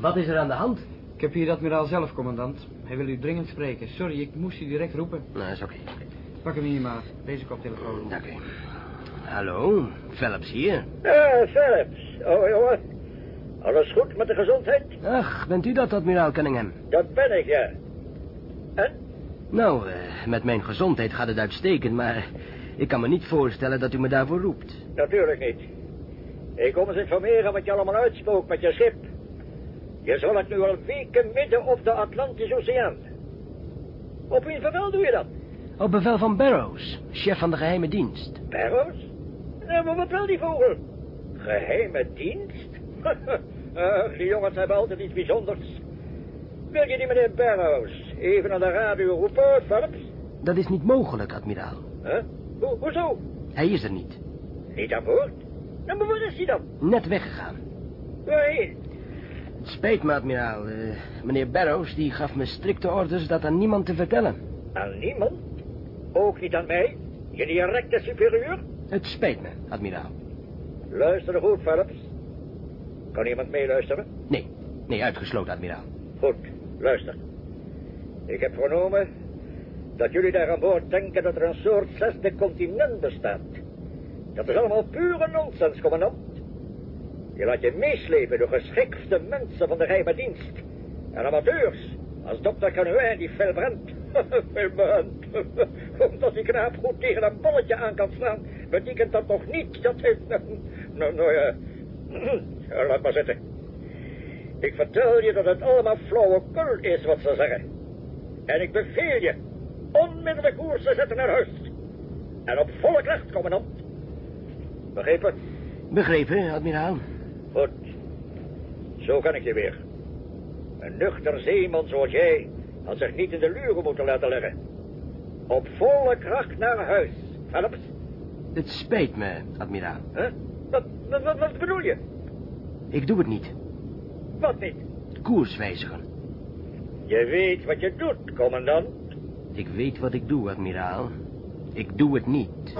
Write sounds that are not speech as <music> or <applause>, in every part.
Wat is er aan de hand? Ik heb hier de admiraal zelf, commandant. Hij wil u dringend spreken. Sorry, ik moest u direct roepen. Nou, is oké. Pak hem hier maar. Deze koptelefoon. Dank u. Hallo, Phelps hier. Ah, Philips. Oh, jongen. Alles goed met de gezondheid? Ach, bent u dat, admiraal Cunningham? Dat ben ik, ja. En? Nou, eh, met mijn gezondheid gaat het uitstekend, maar ik kan me niet voorstellen dat u me daarvoor roept. Natuurlijk niet. Ik kom eens informeren wat je allemaal uitspookt met je schip. Je het nu al weken midden op de Atlantische Oceaan. Op wie bevel doe je dat? Op bevel van Barrows, chef van de geheime dienst. Barrows? Nou, maar wat wil die vogel? Geheime dienst? Ach, <laughs> die jongens hebben altijd iets bijzonders. Wil je die meneer Barrows even aan de radio roepen, Phelps? Dat is niet mogelijk, admiraal. Huh? Ho hoezo? Hij is er niet. Niet aan boord? Nou, maar waar is hij dan? Net weggegaan. Waarheen? Het spijt me, admiraal. Eh, meneer Barrows die gaf me strikte orders dat aan niemand te vertellen. Aan niemand? Ook niet aan mij? Je directe superieur? Het spijt me, admiraal. Luister goed, Phelps. Kan iemand meeluisteren? Nee, nee, uitgesloten, admiraal. Goed, luister. Ik heb vernomen dat jullie daar aan boord denken dat er een soort zesde continent bestaat. Dat is allemaal pure nonsens, commandant. Je laat je meeslepen door geschikte mensen van de geheime dienst. En amateurs, als dokter Canoë die fel brandt. <laughs> fel brandt. <laughs> Omdat die knaap goed tegen een balletje aan kan slaan, betekent dat nog niet dat hij... <laughs> Nou, nou ja... <clears throat> Ja, Laat maar zitten. Ik vertel je dat het allemaal flauwekul is wat ze zeggen. En ik beveel je onmiddellijk koers te zetten naar huis. En op volle kracht, commandant. Begrepen? Begrepen, admiraal. Goed. Zo kan ik je weer. Een nuchter zeeman zoals jij had zich niet in de luren moeten laten leggen. Op volle kracht naar huis. Phelps? Het spijt me, admiraal. Huh? Wat, wat, wat, wat bedoel je? Ik doe het niet. Wat niet? Koers wijzigen. Je weet wat je doet, commandant. Ik weet wat ik doe, admiraal. Ik doe het niet.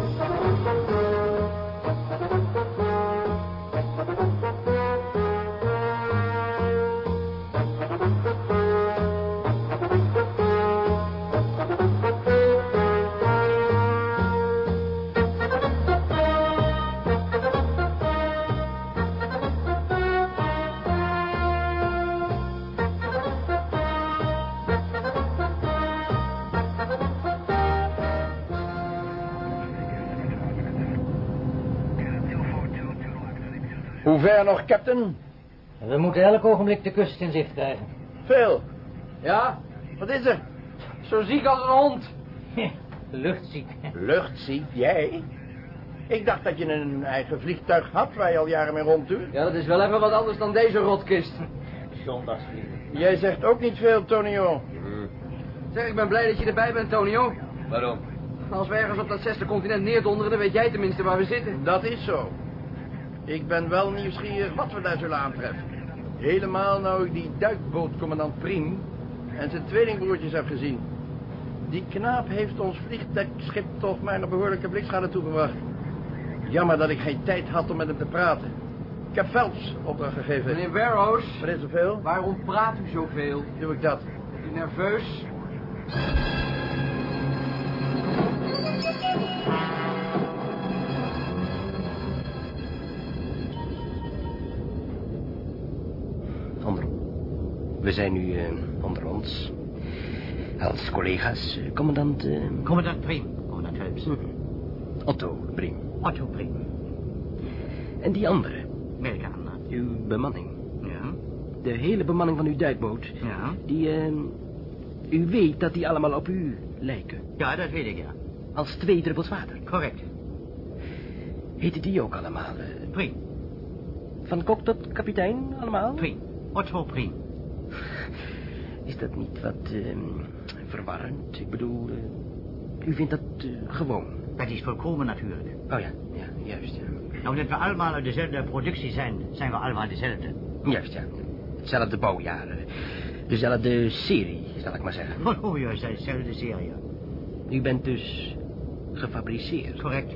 Hoe ver nog, captain? We moeten elk ogenblik de kust in zicht krijgen. Veel. Ja? Wat is er? Zo ziek als een hond. Luchtziek. Luchtziek, jij? Ik dacht dat je een eigen vliegtuig had waar je al jaren mee ronddoet. Ja, dat is wel even wat anders dan deze rotkist. Zondagsvliegen. Jij zegt ook niet veel, Tonio. Zeg, ik ben blij dat je erbij bent, Tonio. Waarom? Als we ergens op dat zesde continent neerdonderen, dan weet jij tenminste waar we zitten. Dat is zo. Ik ben wel nieuwsgierig wat we daar zullen aantreffen. Helemaal nou ik die duikbootcommandant Priem en zijn tweelingbroertjes heb gezien. Die knaap heeft ons vliegdekschip toch maar een behoorlijke blikschade toegebracht. Jammer dat ik geen tijd had om met hem te praten. Ik heb Phelps opdracht gegeven. Meneer Barrows, Wat is er veel? waarom praat u zoveel? Doe ik dat? Bent u nerveus? We zijn nu eh, onder ons. Als collega's, eh, commandant... eh, Commandant Prim. Commandant Phelps. Otto Briem. Otto Prim. En die andere, Amerikaan. uw bemanning. Ja. De hele bemanning van uw duikboot. Ja. Die, eh... U weet dat die allemaal op u lijken. Ja, dat weet ik, ja. Als twee druppels water. Correct. Heten die ook allemaal? Prim. van kok tot kapitein allemaal? Prim. Otto Prim. Is dat niet wat eh, verwarrend? Ik bedoel, eh, u vindt dat eh, gewoon? Dat is volkomen natuurlijk. Oh ja, ja, juist, ja. Nou, dat we allemaal uit dezelfde productie zijn, zijn we allemaal dezelfde. Juist, ja. Hetzelfde bouwjaar. eh, Dezelfde serie, zal ik maar zeggen. Oh, juist, dat is dezelfde serie. U bent dus gefabriceerd. Correct.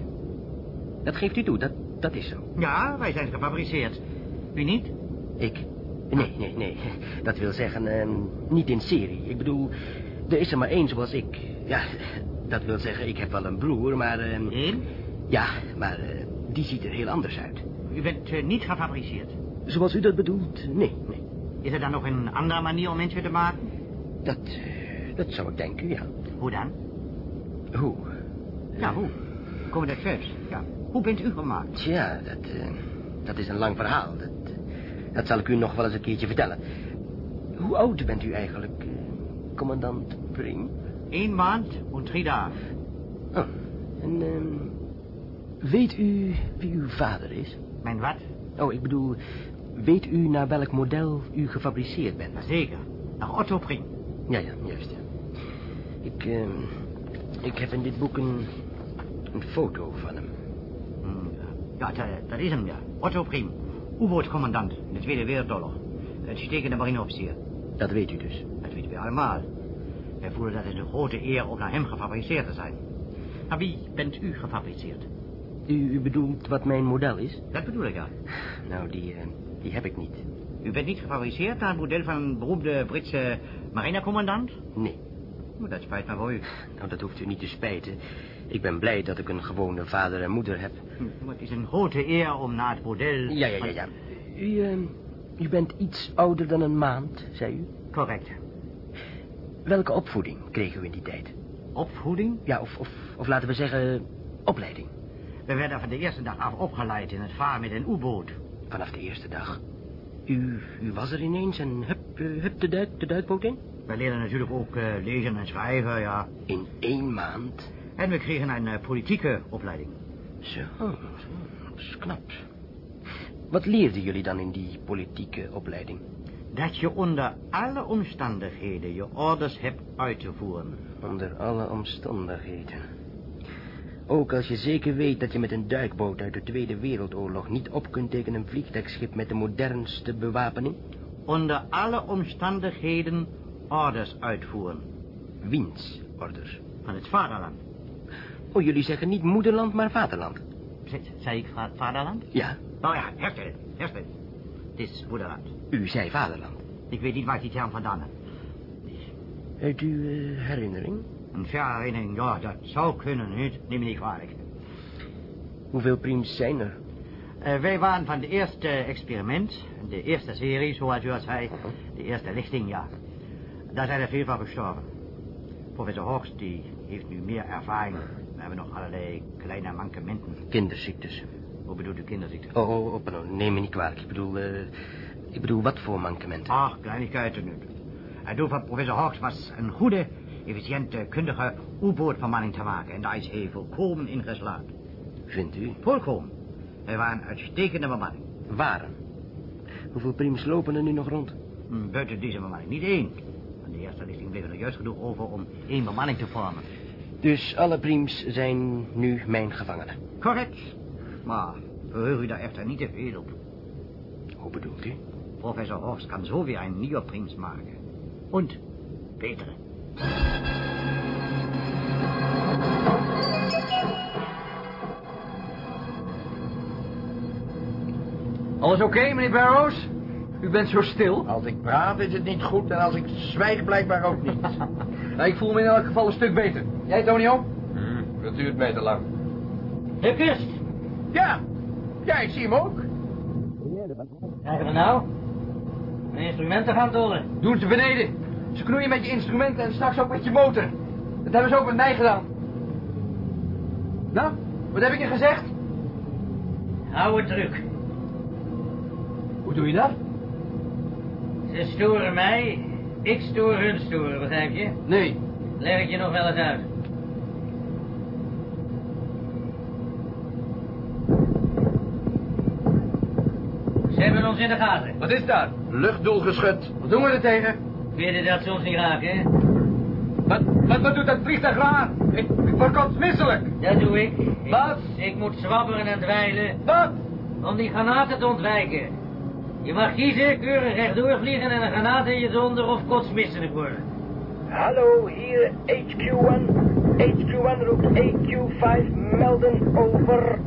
Dat geeft u toe, dat, dat is zo. Ja, wij zijn gefabriceerd. U niet? Ik? Nee, nee, nee. Dat wil zeggen, ehm, niet in serie. Ik bedoel, er is er maar één zoals ik. Ja, dat wil zeggen, ik heb wel een broer, maar... Eén? ja, maar eh, die ziet er heel anders uit. U bent eh, niet gefabriceerd. Zoals u dat bedoelt, nee, nee. Is er dan nog een andere manier om mensen te maken? Dat, eh, dat zou ik denken, ja. Hoe dan? Hoe? Ja, hoe? Kom dat first. Ja. Hoe bent u gemaakt? Tja, dat, dat is een lang verhaal. Dat, dat zal ik u nog wel eens een keertje vertellen. Hoe oud bent u eigenlijk, eh, commandant Pring? Eén maand en drie dagen. Oh, en ehm, weet u wie uw vader is? Mijn wat? Oh, ik bedoel, weet u naar welk model u gefabriceerd bent? Zeker. Naar Otto Pring. Ja, ja, juist, ja. Ik, ehm, ik heb in dit boek een, een foto van hem. Hmm, Ja, dat, dat is hem, ja. Otto Pring. U-bootcommandant in de Tweede Wereldoorlog. Uitstekende marineofficier. Dat weet u dus. Dat weten we allemaal. Wij voelen dat het een grote eer om naar hem gefabriceerd te zijn. Maar wie bent u gefabriceerd? U, u bedoelt wat mijn model is? Dat bedoel ik, ja. Nou, die, eh, die heb ik niet. U bent niet gefabriceerd naar het model van een beroemde Britse marinecommandant? Nee. Oh, dat spijt me voor u. Nou, dat hoeft u niet te spijten. Ik ben blij dat ik een gewone vader en moeder heb. Hm, Maar het is een grote eer om naar het model... Ja, ja, ja, ja. U, eh, u bent iets ouder dan een maand, zei u. Correct. Welke opvoeding kreeg u in die tijd? Opvoeding? Ja, of, of, of laten we zeggen, opleiding. We werden van de eerste dag af opgeleid in het varen met een U-boot. Vanaf de eerste dag. U, u was er ineens en hup, eh, hup de, duik, de duikboot in? We leerden natuurlijk ook eh, lezen en schrijven, ja. In één maand? En we kregen een eh, politieke opleiding. Zo, zo, dat is knap. Wat leerden jullie dan in die politieke opleiding? Dat je onder alle omstandigheden je orders hebt uit te voeren. Onder alle omstandigheden. Ook als je zeker weet dat je met een duikboot uit de Tweede Wereldoorlog niet op kunt tegen een vliegtuigschip met de modernste bewapening? Onder alle omstandigheden orders uitvoeren. Wiens orders? Van het vaderland. Oh, jullie zeggen niet moederland, maar vaderland. Zei ik va- vaderland? Ja, Nou ja, herstellen, herstellen. Het is moederland. u zei vaderland. Ik weet niet waar die term vandaan heb. Uit uw eh, herinnering? Een herinnering, ja, dat zou kunnen, niet? Neem me niet kwalijk. Hoeveel primes zijn er? Eh, wij waren van de eerste experiment, de eerste serie, zoals u al zei, de eerste lichting, ja. Daar zijn er veel van gestorven. Professor Horst, die heeft nu meer ervaring. We hebben nog allerlei kleine mankementen. Kinderziektes. Hoe bedoelt u kinderziekte? Oh, oh, oh pardon, neem me niet kwalijk. Ik bedoel, eh, ik bedoel, wat voor mankementen? Ach, kleinigheden nu. Het doel van professor Horst was een goede, efficiënte, kundige U-bootvermanning te maken. En daar is hij volkomen in geslaagd. Vindt u? Volkomen. Hij was een uitstekende bemanning. Waren. Hoeveel primes lopen er nu nog rond? Hm, Buiten deze bemanning niet één. Lichting bleef er juist genoeg over om één bemanning te vormen. Dus alle primes zijn nu mijn gevangenen. Correct. Maar verheug u daar echter niet te veel op. Hoe bedoelt u? Professor Horst kan zo weer een nieuwe prins maken. En betere. Alles oké, meneer Barrows? U bent zo stil. Als ik praat is het niet goed en als ik zwijg blijkbaar ook niet. <laughs> Nou, ik voel me in elk geval een stuk beter. Jij, Tonio? Dat duurt mij te lang. De kust. ja, ja, ik zie hem ook. Krijgen we nou? Mijn instrumenten gaan dolen. Doen ze beneden. Ze knoeien met je instrumenten en straks ook met je motor. Dat hebben ze ook met mij gedaan. Nou, wat heb ik je gezegd? Hou het druk. Hoe doe je dat? Ze storen mij, ik stoor hun storen, begrijp je? Nee. Leg ik je nog wel eens uit. Ze hebben ons in de gaten. Wat is dat? Luchtdoel geschud. Wat doen we er tegen? Vind je dat soms niet raken, hè? Wat, wat, wat doet dat vliegtuig aan? Ik, ik word kotsmisselijk. Dat doe ik. ik Wat? Ik moet zwabberen en dweilen Wat? om die granaten te ontwijken. Je mag kiezen, keurig rechtdoor vliegen en een granaat in je donder of kotsmisselijk worden. Hallo, hier HQ1. HQ1 roept AQ5 melden over.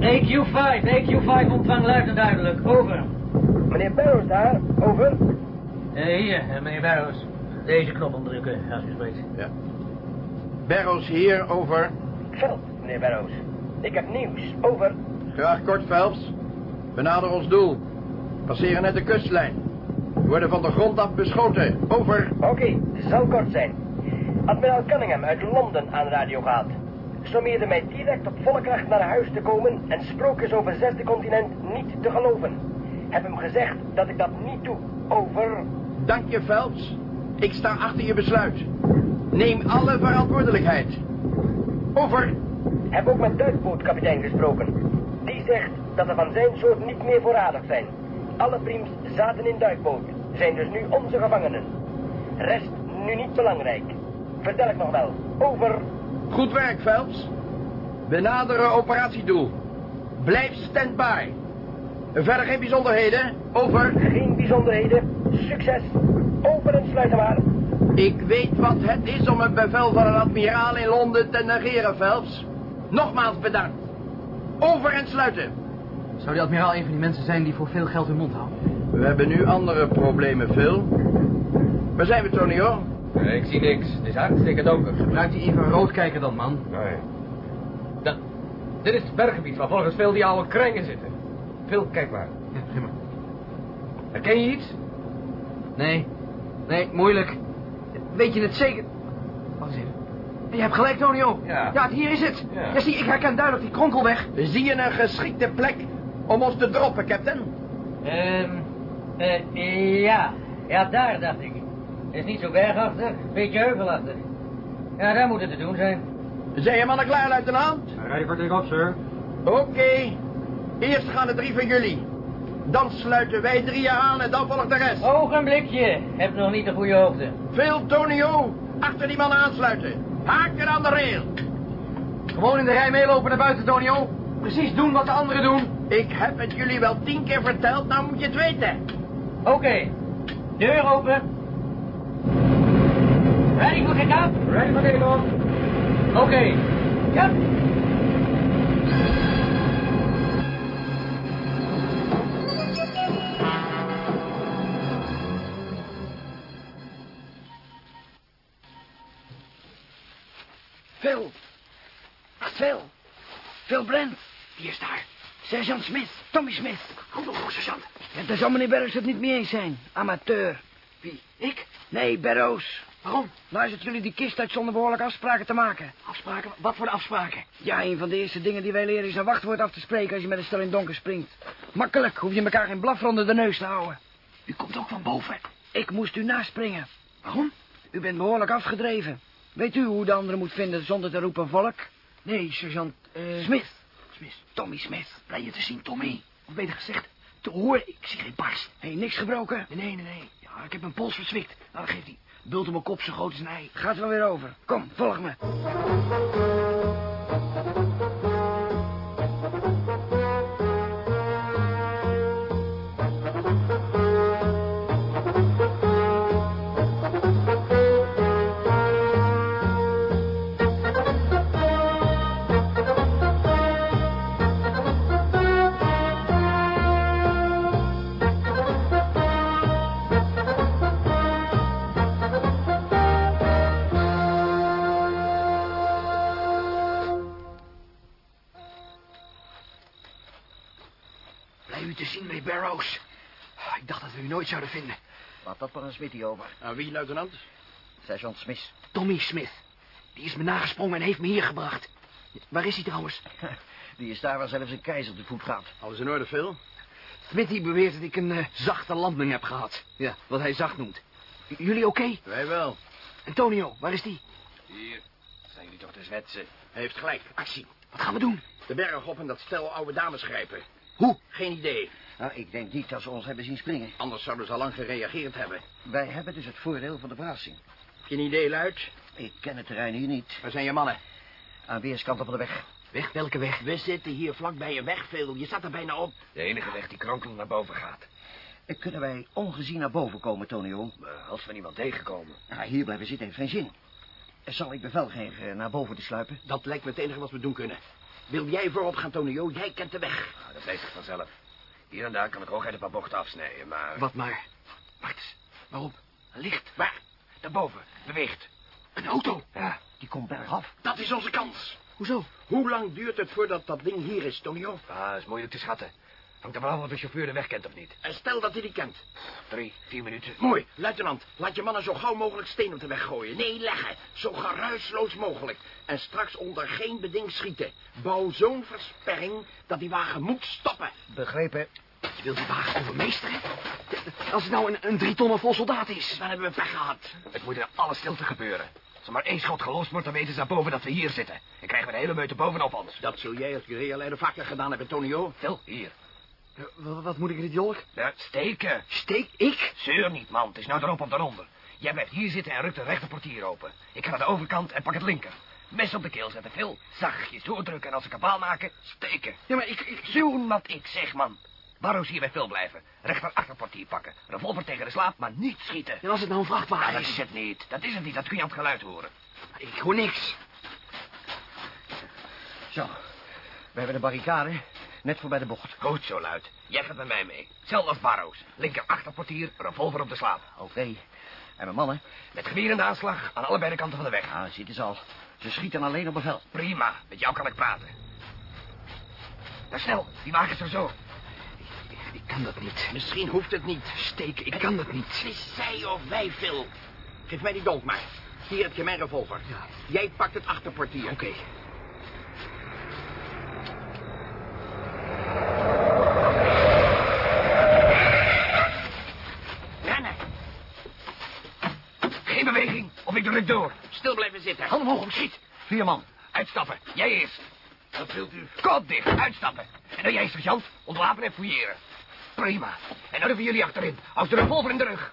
AQ5, AQ5 ontvang luid en duidelijk, over. Meneer Barrows daar, over. Eh, hier, eh, meneer Barrows. Deze knop omdrukken, als u spreekt. Ja. Barrows hier, over. Veld, meneer Barrows. Ik heb nieuws, over. Graag kort, Phelps. Benader ons doel. Passeren net de kustlijn. We worden van de grond af beschoten. Over. Oké, zal kort zijn. Admiraal Cunningham uit Londen aan radio gehad. Sommeerde mij direct op volle kracht naar huis te komen en sprookjes over het zesde continent niet te geloven. Heb hem gezegd dat ik dat niet doe. Over. Dank je, Phelps. Ik sta achter je besluit. Neem alle verantwoordelijkheid. Over. Heb ook met duikbootkapitein gesproken. Die zegt dat er van zijn soort niet meer voorradig zijn. Alle priems zaten in duikboot. Zijn dus nu onze gevangenen. Rest nu niet belangrijk. Vertel ik nog wel. Over. Goed werk, Phelps. Benaderen operatiedoel. Blijf standby. Verder geen bijzonderheden. Over. Geen bijzonderheden. Succes. Open en sluiten maar. Ik weet wat het is om een bevel van een admiraal in Londen te negeren, Phelps. Nogmaals bedankt. Over en sluiten. Zou die admiraal een van die mensen zijn die voor veel geld hun mond houden? We hebben nu andere problemen, Phil. Waar zijn we, Tonio? Nee, ik zie niks. Het is hartstikke donker. Gebruik die infraroodkijker dan, man. Nee. Dat, dit is het berggebied waar volgens veel die oude krengen zitten. Phil, kijk maar. Ja, maar. Herken je iets? Nee. Nee, moeilijk. Weet je het zeker? Wacht eens even. Je hebt gelijk, Tonio. Ja. Ja, hier is het. Ja. Ja, zie, ik herken duidelijk die kronkelweg. Zie je een geschikte plek om ons te droppen, captain? Ehm, eh, ja. Ja, daar dacht ik. Is niet zo bergachtig, beetje heuvelachtig. Ja, daar moet het te doen zijn. Zijn je mannen klaar, luitenant? Ready for take-off, sir. Oké. Eerst gaan de drie van jullie. Dan sluiten wij drieën aan en dan volgt de rest. Ogenblikje. Heb nog niet de goede hoogte. Phil, Tonio, achter die mannen aansluiten. Haken aan de rail. Gewoon in de rij meelopen naar buiten, Tonio. Precies doen wat de anderen doen. Ik heb het jullie wel tien keer verteld, nou moet je het weten. Oké. Deur open. Ready for kick-off? Ready for take-off. Oké. Ja. Phil. Phil. Phil Brent. Die is daar. Sergeant Smith. Tommy Smith. Goed nog, sergeant. Ja, daar zal meneer Barrows het niet mee eens zijn. Amateur. Wie? Ik? Nee, Barrows. Waarom? Luistert jullie die kist uit zonder behoorlijke afspraken te maken. Afspraken? Wat voor afspraken? Ja, een van de eerste dingen die wij leren is een wachtwoord af te spreken als je met een stel in donker springt. Makkelijk, hoef je elkaar geen blaf onder de neus te houden. U komt ook van boven. Ik moest u naspringen. Waarom? U bent behoorlijk afgedreven. Weet u hoe de anderen moet vinden zonder te roepen volk? Nee, sergeant... Smith. Smith. Tommy Smith. Blij je te zien, Tommy. Of beter gezegd, te horen. Ik zie geen barst. Hé, hey, niks gebroken? Nee, nee, nee. Ja, ik heb mijn pols verzwikt. Nou, dat geeft hij. Bult op mijn kop zo groot als een ei. Gaat wel weer over. Kom, volg me. U te zien, meneer Barrows. Ik dacht dat we u nooit zouden vinden. Laat dat maar een Smitty over. Aan wie, luitenant? Sergeant Smith. Tommy Smith. Die is me nagesprongen en heeft me hier gebracht. Waar is hij trouwens? <laughs> Die is daar waar zelfs een keizer te voet gaat. Alles in orde, Phil? Smithy beweert dat ik een eh, zachte landing heb gehad. Ja, wat hij zacht noemt. J- jullie oké? Wij wel. Antonio, waar is die? Hier. Zijn jullie toch te zwetsen? Hij heeft gelijk. Actie. Wat gaan we doen? De berg op en dat stel oude dames grijpen. Hoe? Geen idee. Nou, ik denk niet dat ze ons hebben zien springen. Anders zouden ze al lang gereageerd hebben. Wij hebben dus het voordeel van de verrassing. Heb je een idee, luid? Ik ken het terrein hier niet. Waar zijn je mannen? Aan weerskanten van de weg. Weg? Welke weg? We zitten hier vlakbij een weg, Phil. Je staat er bijna op. De enige weg die kronkelend naar boven gaat. Eh, Kunnen wij ongezien naar boven komen, Tonio? Eh, als we niemand tegenkomen. Nou, hier blijven zitten heeft geen zin. Zal ik bevel geven eh, naar boven te sluipen? Dat lijkt me het enige wat we doen kunnen. Wil jij voorop gaan, Tonio? Jij kent de weg. Ah, dat weet ik vanzelf. Hier en daar kan ik ook uit een paar bochten afsnijden, maar... Wat maar? Wacht eens. Waarop? Een licht. Waar? Daarboven. Beweegt. Een auto. Ja, die komt bergaf. Dat is onze kans. Hoezo? Hoe lang duurt het voordat dat ding hier is, Tonio? Ah, dat is moeilijk te schatten. Hangt er vanaf of de chauffeur de weg kent of niet. En stel dat hij die kent. Drie, vier minuten. Mooi, luitenant. Laat je mannen zo gauw mogelijk steen op de weg gooien. Nee, leggen. Zo geruisloos mogelijk. En straks onder geen beding schieten. Bouw zo'n versperring dat die wagen moet stoppen. Begrepen. Je wilt die wagen overmeesteren? Als het nou een, een drie tonnen vol soldaat is. Dan hebben we pech gehad. Het moet in alle stilte gebeuren. Als er maar één schot gelost wordt, dan weten ze daarboven dat we hier zitten. En krijgen we de hele meute bovenop ons. Dat zul jij als guerrilla-leider vaker gedaan hebben, Tonio. Phil, hier. Wat, wat moet ik in dit jolk? Ja, steken. Steek ik? Zeur niet, man. Het is nou erop of eronder. Jij blijft hier zitten en rukt het rechterportier open. Ik ga naar de overkant en pak het linker. Mes op de keel zetten, Phil. Zachtjes doordrukken en als ze kabaal maken, steken. Ja, maar ik... ik... Doen wat ik zeg, man. Barrows hier bij Phil blijven. Rechter achterportier pakken. Revolver tegen de slaap, maar niet schieten. En als het nou een vrachtwagen Ja, dat is? is het niet. Dat is het niet. Dat kun je aan het geluid horen. Ik hoor niks. Zo. We hebben de barricade. Net voorbij de bocht. Goed zo luid. Jij gaat met mij mee. Hetzelfde als Barrows. Linker achterportier, revolver op de slaap. Oké. En mijn mannen? Met geweer in de aanslag aan allebei de kanten van de weg. Ja, ziet eens al. Ze schieten alleen op bevel. Prima. Met jou kan ik praten. Nou, snel. Die wagen is er zo. Ik kan dat niet. Misschien hoeft het niet. Steken, ik kan dat niet. Het is zij of wij, Phil. Geef mij die dolk maar. Hier heb je mijn revolver. Ja. Jij pakt het achterportier. Oké. Geen beweging, of ik druk door. Stil blijven zitten. Handen omhoog, schiet. Vier man. Uitstappen. Jij eerst. Wat wilt u? Kop dicht. Uitstappen. En dan jij, sergeant. Ontwapenen en fouilleren. Prima. En nou van jullie achterin. Als de revolver in de rug.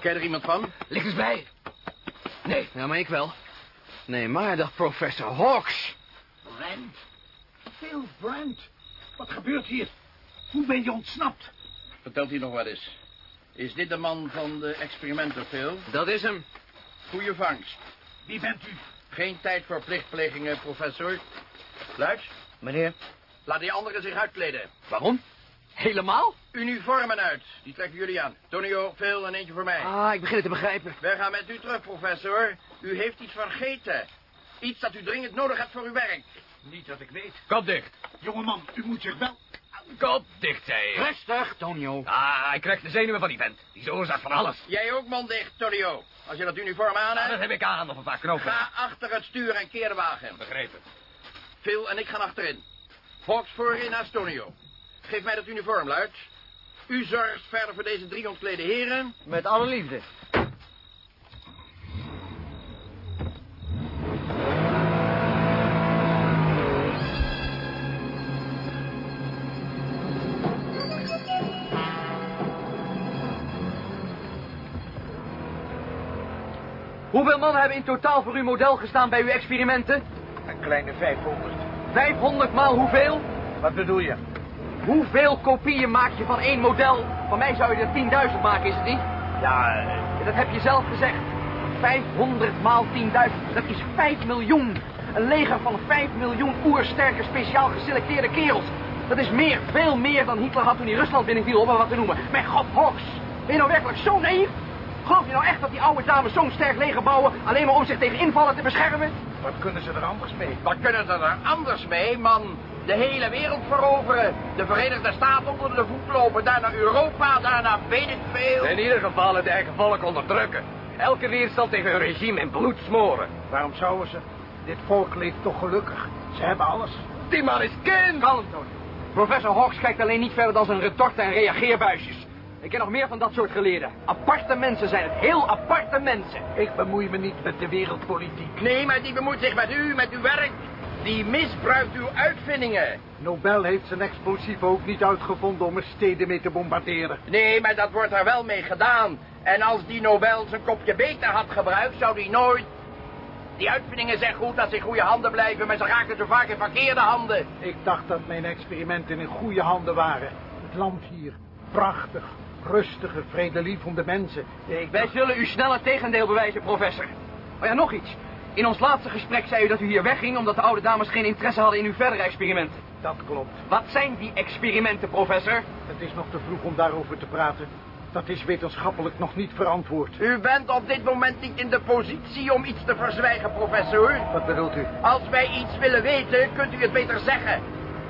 Ken je er iemand van? Ligt eens bij. Nee. Ja, maar ik wel. Nee, maar dat professor Hawks. Brent? Phil Brent? Wat gebeurt hier? Hoe ben je ontsnapt? Vertelt u nog wat eens. Is dit de man van de experimenten, Phil? Dat is hem. Goeie vangst. Wie bent u? Geen tijd voor plichtplegingen, professor. Luid, Meneer. laat die anderen zich uitkleden. Waarom? Helemaal? Uniformen uit. Die trekken jullie aan. Tonio, Phil en eentje voor mij. Ah, ik begin het te begrijpen. Wij gaan met u terug, professor. U heeft iets vergeten. Iets dat u dringend nodig hebt voor uw werk. Niet dat ik weet. Kop dicht. Jongeman, u moet zich wel... Kop dicht, zei je. Rustig, Tonio. Ah, hij krijgt de zenuwen van die vent. Die is de oorzaak van alles. Jij ook, man dicht, Tonio. Als je dat uniform aan Ah, dat hebt, heb ik aan, of een paar knopen. ga achter het stuur en keer de wagen. Begrepen. Phil en ik gaan achterin. Hawks voorin naast Tonio. Geef mij dat uniform, luid. U zorgt verder voor deze drie ontklede heren. Met alle liefde. Hoeveel mannen hebben in totaal voor uw model gestaan bij uw experimenten? Een kleine 500. 500 maal hoeveel? Wat bedoel je? Hoeveel kopieën maak je van één model? Van mij zou je er 10.000 maken, is het niet? Ja, eh, Dat heb je zelf gezegd. 500 maal 10.000, dat is 5 miljoen. Een leger van 5 miljoen oersterke, speciaal geselecteerde kerels. Dat is meer, veel meer dan Hitler had toen hij Rusland binnenviel, om maar wat te noemen. Mijn god, Hawks, ben je nou werkelijk zo naïef? Geloof je nou echt dat die oude dames zo'n sterk leger bouwen... alleen maar om zich tegen invallen te beschermen? wat kunnen ze er anders mee? Wat kunnen ze er anders mee, man? De hele wereld veroveren. De Verenigde Staten onder de voet lopen. Daarna Europa, daarna weet ik veel. In ieder geval het eigen volk onderdrukken. Elke weerstand tegen hun regime in bloed smoren. Waarom zouden ze? Dit volk leeft toch gelukkig. Ze hebben alles. Die man is kind! Kalm, Tony. Professor Hawks kijkt alleen niet verder dan zijn retorten en reageerbuisjes. Ik ken nog meer van dat soort geleerden. Aparte mensen zijn het, heel aparte mensen. Ik bemoei me niet met de wereldpolitiek. Nee, maar die bemoeit zich met u, met uw werk. Die misbruikt uw uitvindingen. Nobel heeft zijn explosief ook niet uitgevonden om er steden mee te bombarderen. Nee, maar dat wordt er wel mee gedaan. En als die Nobel zijn kopje beter had gebruikt, zou die nooit... Die uitvindingen zijn goed dat ze in goede handen blijven, maar ze raken zo vaak in verkeerde handen. Ik dacht dat mijn experimenten in goede handen waren. Het land hier, prachtig, rustige, vredelievende mensen. Ik Wij zullen u snel het tegendeel bewijzen, professor. Oh ja, nog iets. In ons laatste gesprek zei u dat u hier wegging omdat de oude dames geen interesse hadden in uw verdere experimenten. Dat klopt. Wat zijn die experimenten, professor? Het is nog te vroeg om daarover te praten. Dat is wetenschappelijk nog niet verantwoord. U bent op dit moment niet in de positie om iets te verzwijgen, professor. Wat bedoelt u? Als wij iets willen weten, kunt u het beter zeggen.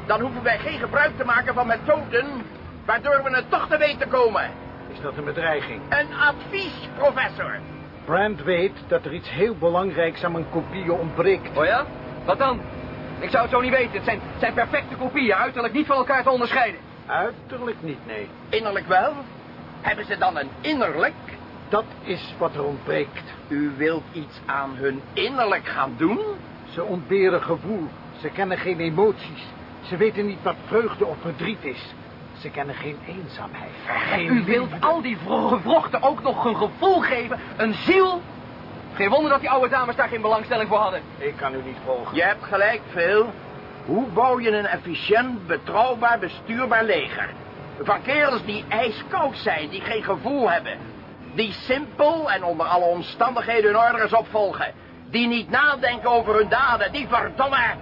Dan hoeven wij geen gebruik te maken van methoden... waardoor we het toch te weten komen. Is dat een bedreiging? Een advies, professor. Brand weet dat er iets heel belangrijks aan mijn kopieën ontbreekt. Oh ja? Wat dan? Ik zou het zo niet weten. Het zijn, het zijn perfecte kopieën, uiterlijk niet van elkaar te onderscheiden. Uiterlijk niet, nee. Innerlijk wel? Hebben ze dan een innerlijk? Dat is wat er ontbreekt. U wilt iets aan hun innerlijk gaan doen? Ze ontberen gevoel. Ze kennen geen emoties. Ze weten niet wat vreugde of verdriet is. Ze kennen geen eenzaamheid. Geen U wilt liefde. al die vro- gewrochten ook nog een gevoel geven, een ziel? Geen wonder dat die oude dames daar geen belangstelling voor hadden. Ik kan u niet volgen. Je hebt gelijk, Phil. Hoe bouw je een efficiënt, betrouwbaar, bestuurbaar leger? Van kerels die ijskoud zijn, die geen gevoel hebben. Die simpel en onder alle omstandigheden hun orders opvolgen. Die niet nadenken over hun daden, die verdomme...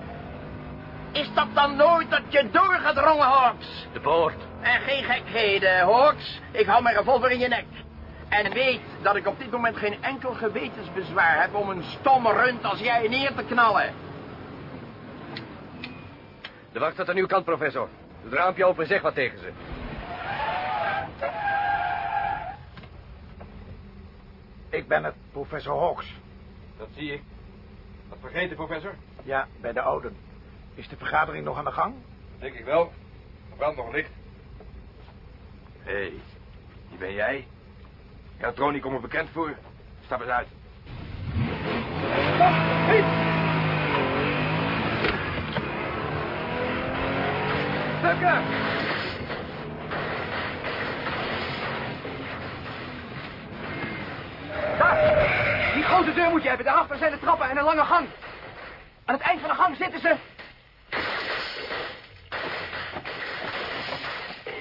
Is dat dan nooit dat je doorgedrongen, Hawks? De poort. En geen gekheden, Hawks. Ik hou mijn revolver in je nek. En weet dat ik op dit moment geen enkel gewetensbezwaar heb om een stomme rund als jij neer te knallen. De wacht staat aan uw kant, professor. Doe het raampje open en zeg wat tegen ze. Ik ben het, professor Hawks. Dat zie ik. Wat vergeten, professor? Ja, bij de ouden. Is de vergadering nog aan de gang? Denk ik wel. Er brandt nog licht. Hé, hey, wie ben jij? Ja, Troni komt me bekend voor. Stap eens uit. Stukken! Daar! Die grote deur moet je hebben. Daarachter zijn de trappen en een lange gang. Aan het eind van de gang zitten ze.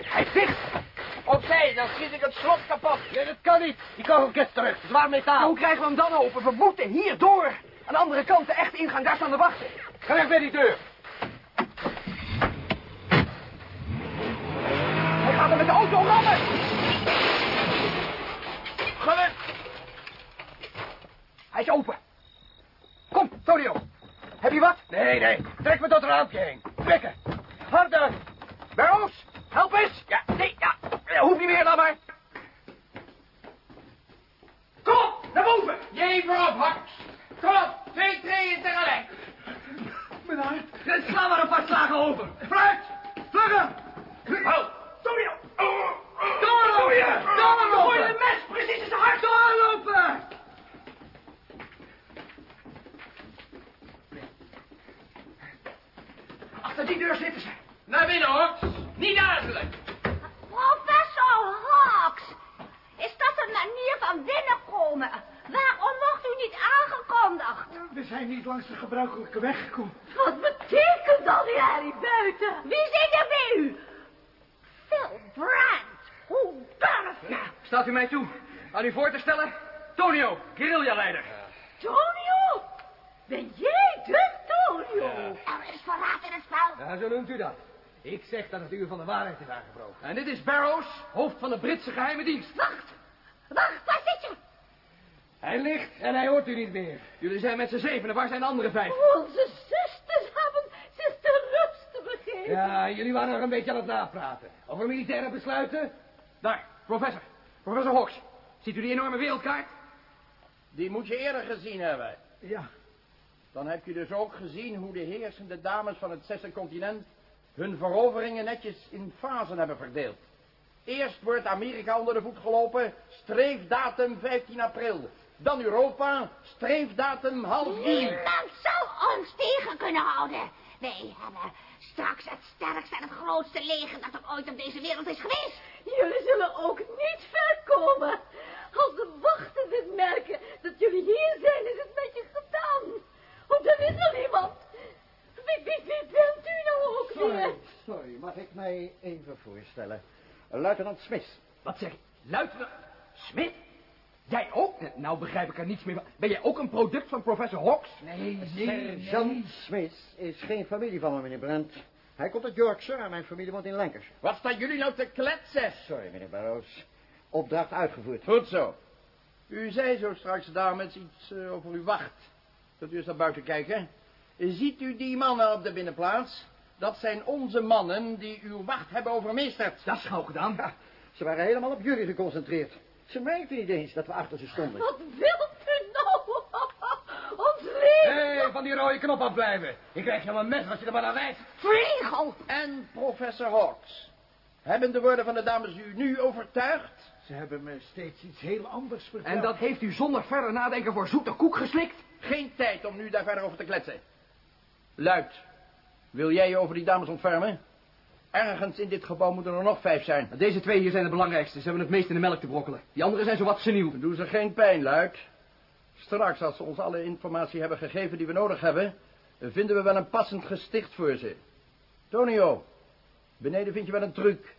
Hij is dicht. Opzij, dan schiet ik het slot kapot. Nee, dat kan niet. Die kogelkist terug. Zwaar metaal. Hoe krijgen we hem dan open? We moeten hier door. Aan de andere kant, de echte ingang, daar staan de wachten. Ga weg bij die deur. Hij gaat er met de auto rammen. Gelukt. Hij is open. Kom, Tonio. Heb je wat? Nee, nee. Trek me tot het raampje heen. Trekken. Harder. Barrows, help eens. Ja, nee, ja. ja. Hoeft niet meer, laat maar. Kom op, Jee voorop. Kom op, twee treden tegelijk. Mijn hart. En sla maar een paar slagen over. Vooruit. Vluggen. Hou. Tonio. Doorlopen. Doorlopen. Gooi een mes, precies in zijn hart. Doorlopen. Achter die deur zitten ze. Naar binnen, Hawks. Niet aarzelen. Professor Hawks, is dat een manier van binnenkomen? Waarom wordt u niet aangekondigd? We zijn niet langs de gebruikelijke weg gekomen. Wat betekent al die herrie buiten? Wie zit er bij u? Phil Brandt, hoe durf je? Staat u mij toe aan u voor te stellen? Tonio, guerrilla-leider. Tonio? Ben jij de Tonio? Er is verraad in het spel. Ja, zo noemt u dat. Ik zeg dat het uur van de waarheid is aangebroken. En dit is Barrows, hoofd van de Britse geheime dienst. Wacht? Hij ligt en hij hoort u niet meer. Jullie zijn met z'n zevenen, waar zijn de andere vijf? Onze zusters hebben zich de rust begeven. Ja, jullie waren nog een beetje aan het napraten. Over militaire besluiten? Daar, professor. Professor Hawks. Ziet u die enorme wereldkaart? Die moet je eerder gezien hebben. Ja. Dan heb je dus ook gezien hoe de heersende dames van het zesde continent hun veroveringen netjes in fasen hebben verdeeld. Eerst wordt Amerika onder de voet gelopen, streefdatum 15 april. Dan Europa, streefdatum half juni. Niemand zal ons tegen kunnen houden. Wij hebben straks het sterkste en het grootste leger dat er ooit op deze wereld is geweest. Jullie zullen ook niet ver komen. Als de wachten dit merken dat jullie hier zijn, is het met je gedaan. Want er is nog iemand. Wie, wie, wie bent u nou ook weer? Sorry, sorry, mag ik mij even voorstellen? Luitenant Smith. Wat zeg je? Luitenant Smit? Jij ook? Nou begrijp ik er niets meer van. Ben jij ook een product van professor Hawks? Nee, Sergeant Smith is geen familie van me, meneer Brent. Hij komt uit Yorkshire en mijn familie woont in Lancashire. Wat staan jullie nou te kletsen? Sorry, meneer Barrows. Opdracht uitgevoerd. Goed zo. U zei zo straks, dames, iets eh, over uw wacht. Dat u eens naar buiten kijken. Ziet u die mannen op de binnenplaats? Dat zijn onze mannen die uw wacht hebben overmeesterd. Dat is gauw gedaan. Ja, ze waren helemaal op jullie geconcentreerd. Ze merkten niet eens dat we achter ze stonden. Wat wilt u nou? <laughs> Ons leven! Hé, hey, van die rode knop afblijven. Ik krijg je een mes als je er maar naar wijst. Vlegel! En professor Hawks. Hebben de woorden van de dames u nu overtuigd? Ze hebben me steeds iets heel anders verteld. En dat heeft u zonder verder nadenken voor zoete koek geslikt? Geen tijd om nu daar verder over te kletsen. Luid, wil jij je over die dames ontfermen? Ergens in dit gebouw moeten er nog vijf zijn. Deze twee hier zijn de belangrijkste. Ze hebben het meest in de melk te brokkelen. Die anderen zijn zowat seniel. Doe ze geen pijn, Luid. Straks, als ze ons alle informatie hebben gegeven die we nodig hebben... vinden we wel een passend gesticht voor ze. Tonio, beneden vind je wel een truc.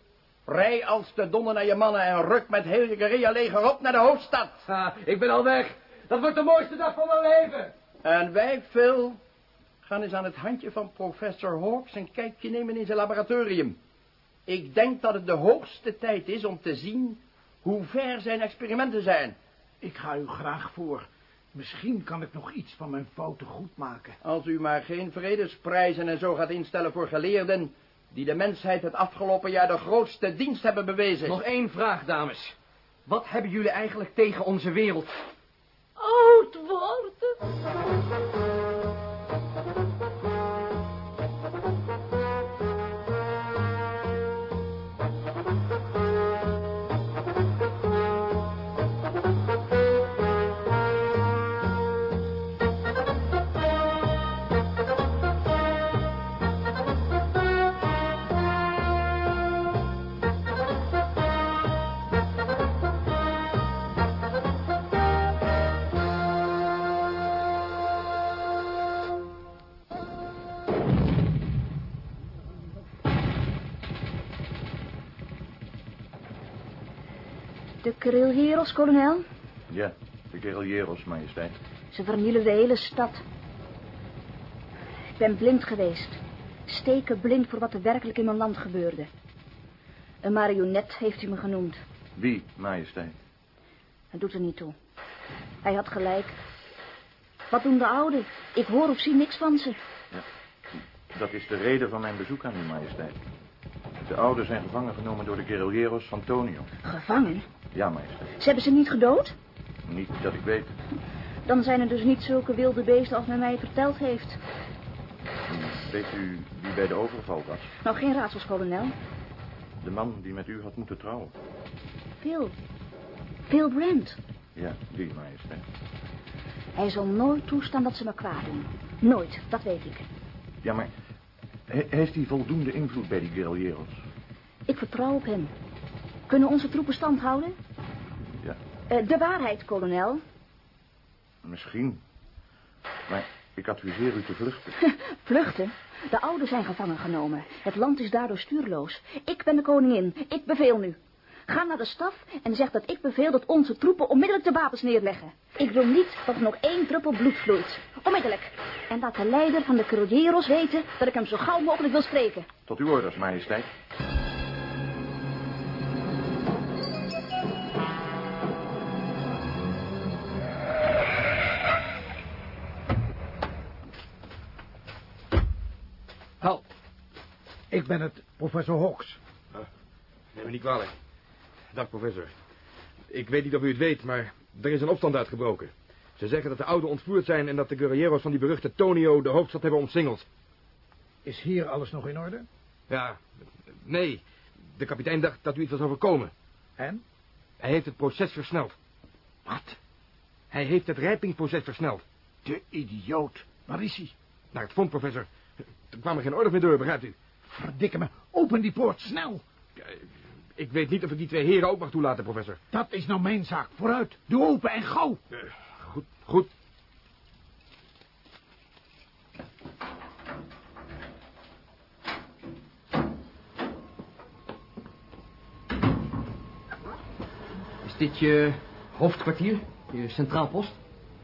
Rij als de donder naar je mannen en ruk met heel je guerrilla-leger op naar de hoofdstad. Ha, ik ben al weg. Dat wordt de mooiste dag van mijn leven. En wij, Phil, gaan eens aan het handje van professor Hawks een kijkje nemen in zijn laboratorium. Ik denk dat het de hoogste tijd is om te zien hoe ver zijn experimenten zijn. Ik ga u graag voor. Misschien kan ik nog iets van mijn fouten goed maken. Als u maar geen vredesprijzen en zo gaat instellen voor geleerden... die de mensheid het afgelopen jaar de grootste dienst hebben bewezen. Nog één vraag, dames. Wat hebben jullie eigenlijk tegen onze wereld? Oud worden. De Krilheros, kolonel? Ja, de guerrilleros, majesteit. Ze vernielen de hele stad. Ik ben blind geweest. Steken blind voor wat er werkelijk in mijn land gebeurde. Een marionet heeft u me genoemd. Wie, majesteit? Het doet er niet toe. Hij had gelijk. Wat doen de ouden? Ik hoor of zie niks van ze. Ja, dat is de reden van mijn bezoek aan u, majesteit. De ouden zijn gevangen genomen door de guerrilleros van Tonio. Gevangen? Ja, majesteit. Ze hebben ze niet gedood? Niet dat ik weet. Dan zijn er dus niet zulke wilde beesten als men mij verteld heeft. Weet u wie bij de overval was? Nou, geen raadsels, kolonel. De man die met u had moeten trouwen. Phil. Phil Brent. Ja, die, majesteit. Hij zal nooit toestaan dat ze me kwaad doen. Nooit, dat weet ik. Ja, maar he- heeft hij voldoende invloed bij die guerrilleros? Ik vertrouw op hem. Kunnen onze troepen stand houden? Ja. Eh, de waarheid, kolonel. Misschien. Maar ik adviseer u te vluchten. <laughs> Vluchten? De ouden zijn gevangen genomen. Het land is daardoor stuurloos. Ik ben de koningin. Ik beveel nu. Ga naar de staf en zeg dat ik beveel dat onze troepen onmiddellijk de wapens neerleggen. Ik wil niet dat er nog één druppel bloed vloeit. Onmiddellijk. En laat de leider van de Cruzeros weten dat ik hem zo gauw mogelijk wil spreken. Tot uw orders, majesteit. Ben het, professor Hawks. Neem me niet kwalijk. Dag, professor. Ik weet niet of u het weet, maar er is een opstand uitgebroken. Ze zeggen dat de ouden ontvoerd zijn en dat de guerrilleros van die beruchte Tonio de hoofdstad hebben omsingeld. Is hier alles nog in orde? Ja, nee. De kapitein dacht dat u iets was overkomen. En? Hij heeft het proces versneld. Wat? Hij heeft het rijpingsproces versneld. De idioot. Waar is hij? Naar het front, professor. Er kwam er geen orde meer door, begrijpt u? Verdikke me, open die poort, snel. Ik weet niet of ik die twee heren ook mag toelaten, professor. Dat is nou mijn zaak. Vooruit, doe open en gauw. Eh, goed, goed. Is dit je hoofdkwartier? Je centraal post?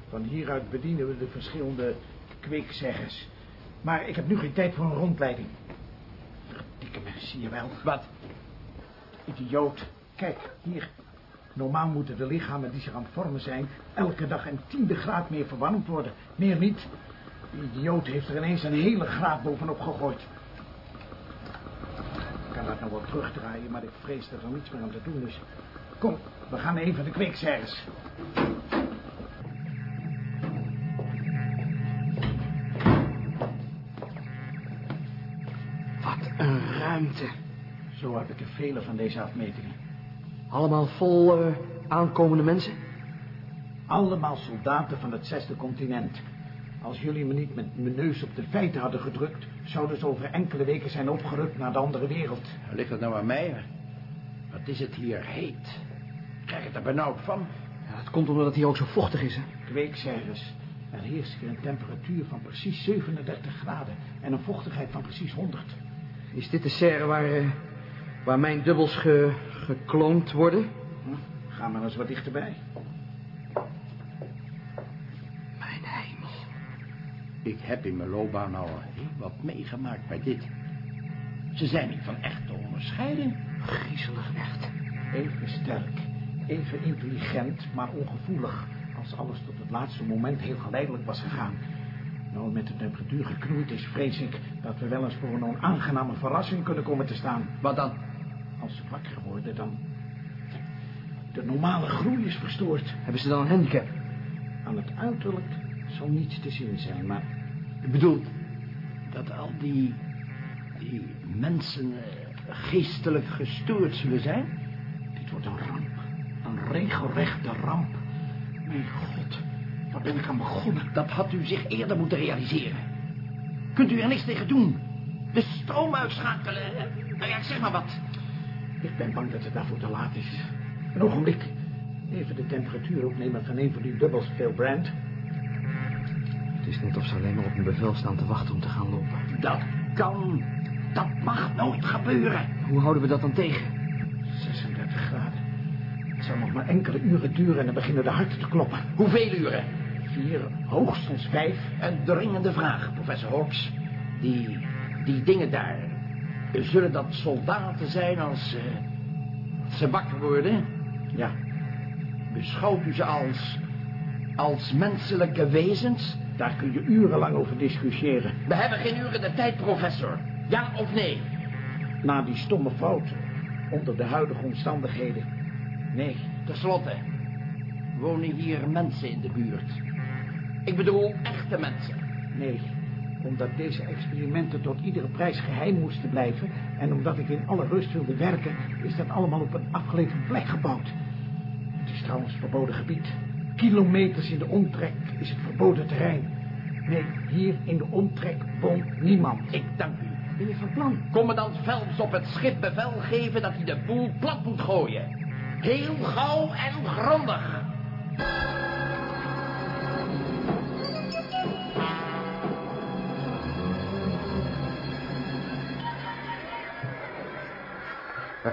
Van hieruit bedienen we de verschillende kweekzeggers. Maar ik heb nu geen tijd voor een rondleiding. Zie je wel. Wat? Idioot. Kijk, hier. Normaal moeten de lichamen die zich aan het vormen zijn... elke dag een tiende graad meer verwarmd worden. Meer niet. De idioot heeft er ineens een hele graad bovenop gegooid. Ik kan dat nou wel terugdraaien, maar ik vrees dat er niets meer aan te doen is. Kom, we gaan even de kweekservice. Wat een ruimte. Zo heb ik er vele van deze afmetingen. Allemaal vol eh, aankomende mensen? Allemaal soldaten van het zesde continent. Als jullie me niet met mijn neus op de feiten hadden gedrukt... zouden ze over enkele weken zijn opgerukt naar de andere wereld. Ligt het nou aan mij? Wat is het hier heet? Krijg het er benauwd van. Ja, het komt omdat het hier ook zo vochtig is, hè? Kweekservice. Er heerst hier een temperatuur van precies 37 graden... en een vochtigheid van precies 100. Is dit de serre waar, eh, waar mijn dubbels ge, gekloond worden? Hm, Ga maar eens wat dichterbij. Mijn hemel. Ik heb in mijn loopbaan al heel wat meegemaakt bij dit. Ze zijn niet van echt te onderscheiden. Griezelig echt. Even sterk, even intelligent, maar ongevoelig... als alles tot het laatste moment heel geleidelijk was gegaan. Nou, met de temperatuur geknoeid is, vrees ik... dat we wel eens voor een onaangename verrassing kunnen komen te staan. Wat dan? Als ze wakker worden, dan... De normale groei is verstoord. Hebben ze dan een handicap? Aan het uiterlijk zal niets te zien zijn, maar... Ik bedoel, dat al die, die mensen eh, geestelijk gestoord zullen zijn? Dit wordt een ramp. Een regelrechte ramp. Mijn god, waar ben ik aan begonnen? Dat had u zich eerder moeten realiseren. Kunt u er niks tegen doen? De stroom uitschakelen? Nou ja, zeg maar wat. Ik ben bang dat het daarvoor te laat is. Een ogenblik. Even de temperatuur opnemen van een van die dubbels veel brand. Het is net of ze alleen maar op een bevel staan te wachten om te gaan lopen. Dat kan. Dat mag nooit gebeuren. Hoe houden we dat dan tegen? 36 graden. Het zal nog maar enkele uren duren en dan beginnen de harten te kloppen. Hoeveel uren? Vier, hoogstens vijf. Een dringende vraag, professor Hawks. Die, die dingen daar, zullen dat soldaten zijn als, eh, ze wakker worden? Ja. Beschouwt u ze als, als menselijke wezens? Daar kun je urenlang over discussiëren. We hebben geen uren de tijd, professor. Ja of nee? Na die stomme fout, onder de huidige omstandigheden. Nee. Ten slotte, wonen hier mensen in de buurt? Ik bedoel, echte mensen. Nee, omdat deze experimenten tot iedere prijs geheim moesten blijven... en omdat ik in alle rust wilde werken... is dat allemaal op een afgelegen plek gebouwd. Het is trouwens verboden gebied. Kilometers in de omtrek is het verboden terrein. Nee, hier in de omtrek woont niemand. Ik dank u. Ben je van plan? Commandant Phelps op het schip bevel geven dat hij de boel plat moet gooien. Heel gauw en grondig.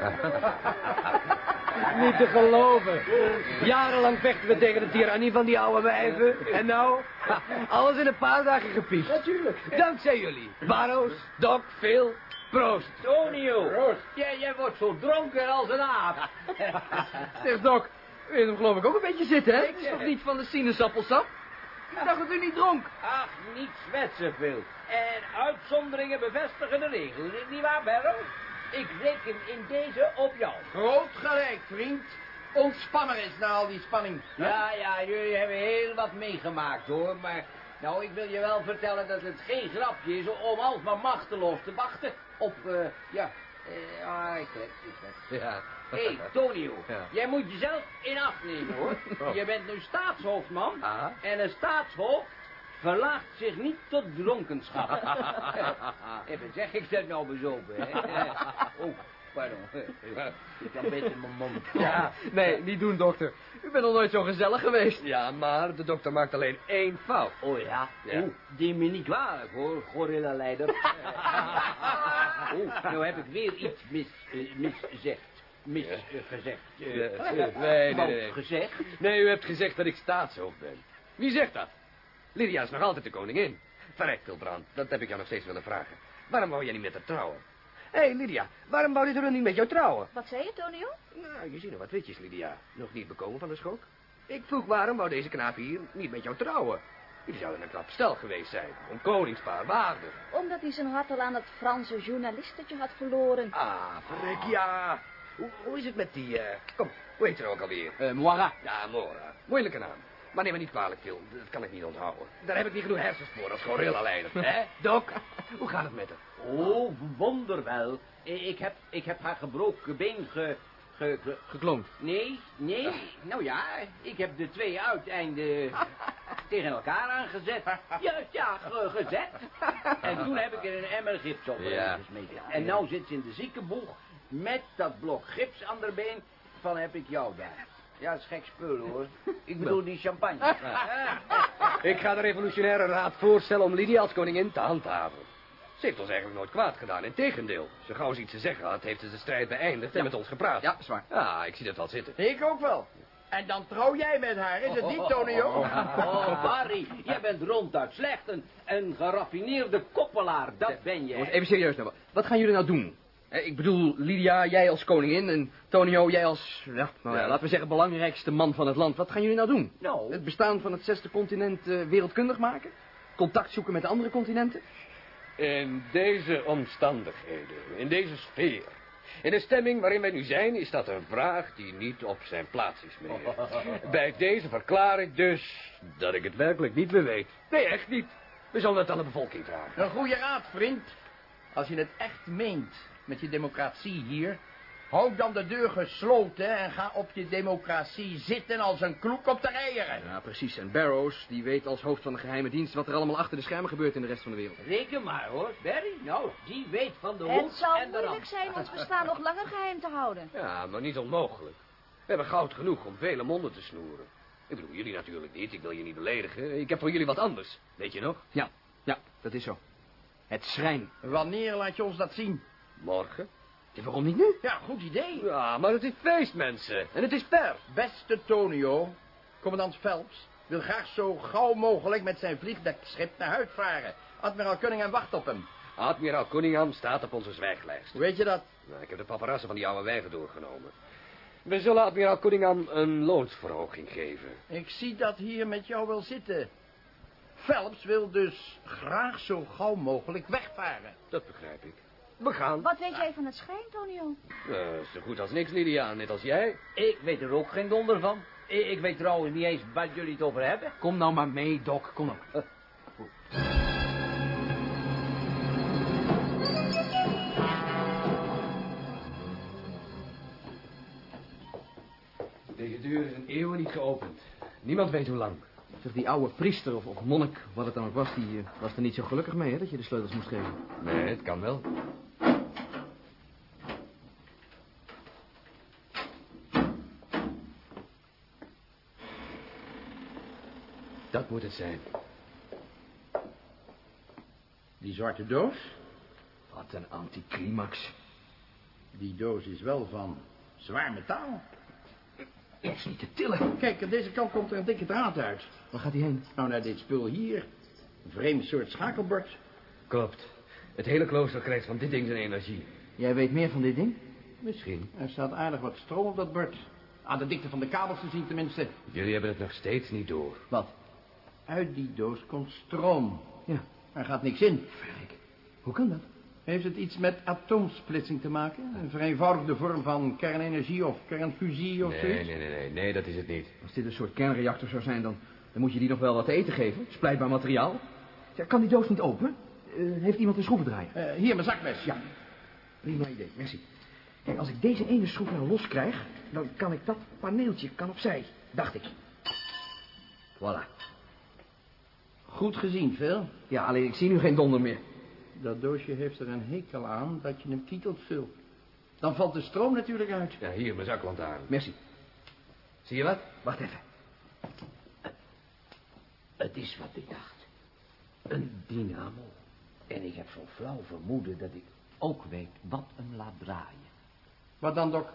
<laughs> Niet te geloven. Jarenlang vechten we tegen de tirannie van die oude wijven. En nou, <laughs> alles in een paar dagen gepiest. Natuurlijk. Dankzij jullie. Barrows, Doc, Phil, proost. Tonio. Proost. Jij, jij wordt zo dronken als een aap. <laughs> Zeg, Doc, u heeft hem geloof ik ook een beetje zitten, hè? Ik is toch niet van de sinaasappelsap? Ik dacht dat u niet dronk. Ach, niet zwetsen veel. En uitzonderingen bevestigen de regel. Niet waar, Barrow? Ik reken in deze op jou. Groot gelijk, vriend. Ontspannen is na al die spanning. Ja, ja, jullie hebben heel wat meegemaakt, hoor. Maar, nou, ik wil je wel vertellen dat het geen grapje is om alsmaar machteloos te wachten op, eh, ja... eh, ah, ik weet het. <laughs> Ja. Hé, hey, Tonio, Ja. jij moet jezelf in acht nemen, hoor. Oh. Je bent nu staatshoofdman. Ah. En een staatshoofd verlaagt zich niet tot dronkenschap. <laughs> Even zeg ik dat nou bezopen, hè? <laughs> oh, pardon. Ik kan beter mijn mond. Ja, nee, niet doen, dokter. U bent nog nooit zo gezellig geweest. Ja, maar de dokter maakt alleen één fout. Oh ja? Ja. Oeh, die me niet kwalijk hoor, gorilla-leider. <laughs> Oeh, nou heb ik weer iets mis, eh, misgezegd. Misgezegd. Uh, Nee, nee, nee, nee. gezegd? Nee, u hebt gezegd dat ik staatshoofd ben. Wie zegt dat? Lydia is nog altijd de koningin. Verrekt, Hilbrand, dat heb ik jou nog steeds willen vragen. Waarom wou jij niet met haar trouwen? Hé, hey, Lydia, waarom wou dit er niet met jou trouwen? Wat zei je, Tonio? Nou, je ziet nog wat witjes, Lydia. Nog niet bekomen van de schok. Ik vroeg waarom wou deze knaap hier niet met jou trouwen? Jullie zouden een knap stel geweest zijn. Een koningspaar waardig. Omdat hij zijn hart al aan het Franse journalistetje had verloren. Ah, verrek ja. Hoe, hoe is het met die, eh, kom, hoe heet ze ook alweer? Uh, Moira. Ja, Moira. Moeilijke naam. Maar neem me niet kwalijk, Phil. Dat kan ik niet onthouden. Daar heb ik niet genoeg hersens voor als gorilla-leider. Hè, Doc? Hoe gaat het met haar? Oh, wonderwel. Ik heb, ik heb haar gebroken been ge... ge, ge Gekloond? Nee, nee. Nou ja, ik heb de twee uiteinden <laughs> tegen elkaar aangezet. Juist, ja, ge, gezet. En toen heb ik er een emmer gips op Ja. gesmeten. En nou zit ze in de ziekenboeg met dat blok gips aan haar been. Van heb ik jou daar. Ja, dat is gek spul hoor. Ik bedoel die champagne. Ik ga de revolutionaire raad voorstellen om Lydia als koningin te handhaven. Ze heeft ons eigenlijk nooit kwaad gedaan. Integendeel. Zo gauw ze iets te zeggen had, heeft ze de strijd beëindigd en met ons gepraat. Ja, zwaar. Ja, ik zie dat wel zitten. Ik ook wel. En dan trouw jij met haar, is het niet, Tonio? Oh, Barry, jij bent ronduit slecht. Een, een geraffineerde koppelaar, dat ben je. Even serieus nou. Wat gaan jullie nou doen? Ik bedoel, Lydia, jij als koningin en Tonio, jij als, ja, nou ja, laten we zeggen, belangrijkste man van het land. Wat gaan jullie nou doen? Nou, Het bestaan van het zesde continent eh, wereldkundig maken? Contact zoeken met de andere continenten? In deze omstandigheden, in deze sfeer, in de stemming waarin wij nu zijn, is dat een vraag die niet op zijn plaats is, meneer. <laughs> Bij deze verklaar ik dus dat ik het werkelijk niet meer weet. Nee, echt niet. We zullen het aan de bevolking vragen. Een goede raad, vriend. Als je het echt meent met je democratie hier... Houd dan de deur gesloten en ga op je democratie zitten als een kloek op de eieren. Ja, precies. En Barrows, die weet als hoofd van de geheime dienst... wat er allemaal achter de schermen gebeurt in de rest van de wereld. reken maar hoor, Barry. Nou, die weet van de Het hond zou en de moeilijk rand. zijn ons bestaan nog langer geheim te houden. Ja, maar niet onmogelijk. We hebben goud genoeg om vele monden te snoeren. Ik bedoel, jullie natuurlijk niet. Ik wil je niet beledigen. Ik heb voor jullie wat anders. Weet je nog? Ja, ja, dat is zo. Het schrijn. Wanneer laat je ons dat zien? Morgen? Ja, waarom niet nu? Ja, goed idee. Ja, maar het is feest, mensen. En het is per. Beste Tonio, commandant Phelps wil graag zo gauw mogelijk met zijn vliegdekschip naar huis varen. Admiraal Cunningham wacht op hem. Admiraal Cunningham staat op onze zwijglijst. Hoe weet je dat? Nou, ik heb de paparazzen van die oude wijven doorgenomen. We zullen admiraal Cunningham een loonsverhoging geven. Ik zie dat hier met jou wel zitten. Phelps wil dus graag zo gauw mogelijk wegvaren. Dat begrijp ik. We gaan. Wat weet jij van het schijn, Tonio? Eh, zo goed als niks, Lydia. Net als jij. Ik weet er ook geen donder van. Ik, ik weet trouwens niet eens waar jullie het over hebben. Kom nou maar mee, Doc. Kom nou. Deze deur is een eeuwen niet geopend. Niemand weet hoe lang. Zeg, die oude priester of, of monnik, wat het dan ook was, die eh, was er niet zo gelukkig mee, hè, dat je de sleutels moest geven. Nee, het kan wel. Moet het zijn. Die zwarte doos? Wat een anticlimax. Die doos is wel van zwaar metaal. Is niet te tillen. Kijk, aan deze kant komt er een dikke draad uit. Waar gaat hij heen? Nou, naar dit spul hier. Een vreemd soort schakelbord. Klopt. Het hele klooster krijgt van dit ding zijn energie. Jij weet meer van dit ding? Misschien. Er staat aardig wat stroom op dat bord. Aan de dikte van de kabels te zien tenminste. Jullie hebben het nog steeds niet door. Wat? Uit die doos komt stroom. Ja. Er gaat niks in. Hoe kan dat? Heeft het iets met atoomsplitsing te maken? Een vereenvoudigde vorm van kernenergie of kernfusie of Nee, zoiets? nee, nee, nee, nee, dat is het niet. Als dit een soort kernreactor zou zijn, dan, dan moet je die nog wel wat te eten geven. Splijtbaar materiaal. Ja, kan die doos niet open? Eh, heeft iemand een schroevendraaier? Eh, hier, mijn zakmes. Ja. Prima idee, merci. Kijk, als ik deze ene schroef nou los krijg, dan kan ik dat paneeltje kan opzij, dacht ik. Voilà. Goed gezien, Phil. Ja, alleen ik zie nu geen donder meer. Dat doosje heeft er een hekel aan dat je hem kietelt, Phil. Dan valt de stroom natuurlijk uit. Ja, hier, mijn zaklantaarn. Merci. Zie je wat? Wacht even. Het is wat ik dacht. Een dynamo. En ik heb zo'n flauw vermoeden dat ik ook weet wat hem laat draaien. Wat dan, Dok?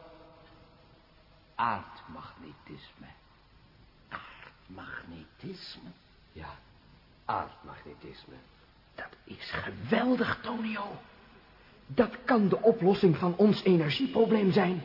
Aardmagnetisme. Aardmagnetisme? Ja, aardmagnetisme. Dat is geweldig, Tonio. Dat kan de oplossing van ons energieprobleem zijn.